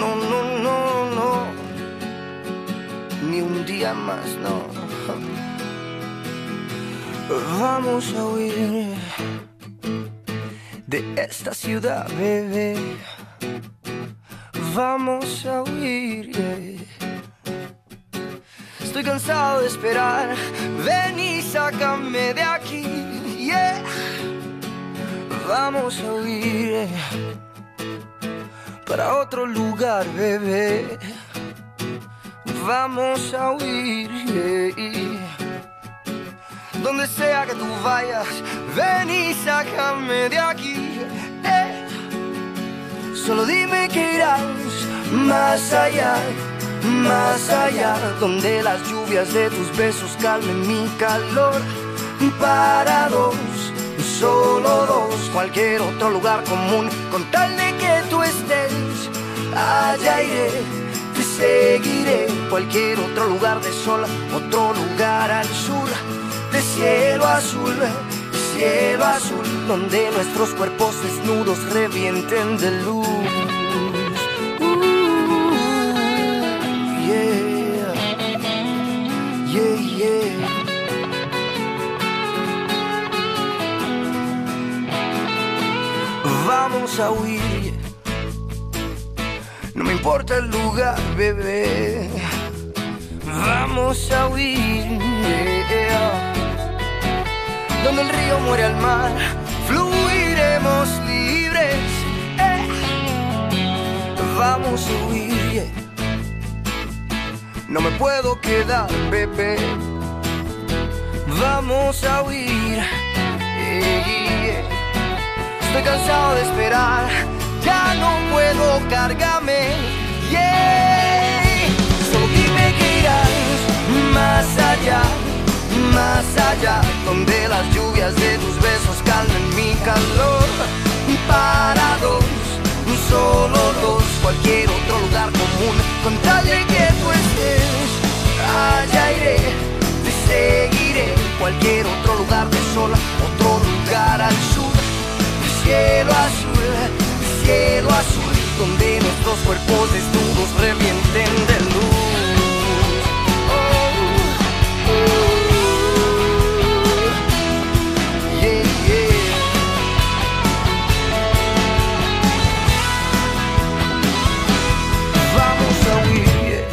no, no, no, no. Ni un día más, no. Vamos a huir de esta ciudad, bebé. Vamos a huir. Estoy cansado de esperar. Ven y sácame de aquí. Yeah. Vamos a huir para otro lugar, bebé. Vamos a huir. Donde sea que tú vayas, ven y sácame de aquí. eh. Solo dime que irás más allá, más allá, donde las lluvias de tus besos calmen mi calor. Para dos, solo dos, cualquier otro lugar común, con tal de que tú estés, allá iré, te seguiré, cualquier otro lugar de sol, otro lugar al sur, de cielo azul. Cielo azul, donde nuestros cuerpos desnudos revienten de luz. Vamos a huir. No me importa el lugar, bebé. Vamos a huir. Donde el río muere al mar, fluiremos libres. eh. Vamos a huir. No me puedo quedar, bebé. Vamos a huir. yeah. Cansado de esperar, ya no puedo cargarme. Yeah. Dime que irás más allá, más allá, donde las lluvias de tus besos calmen mi calor. Para dos, solo dos, cualquier otro lugar común, con que tú estés, cielo azul, donde nuestros cuerpos desnudos revienten de luz. Oh, oh, yeah, yeah. Vamos a huir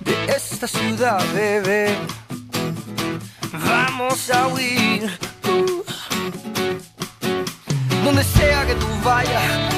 de esta ciudad, bebé. Vamos a huir. uh, sea